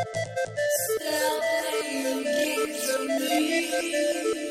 Stop playing games with me.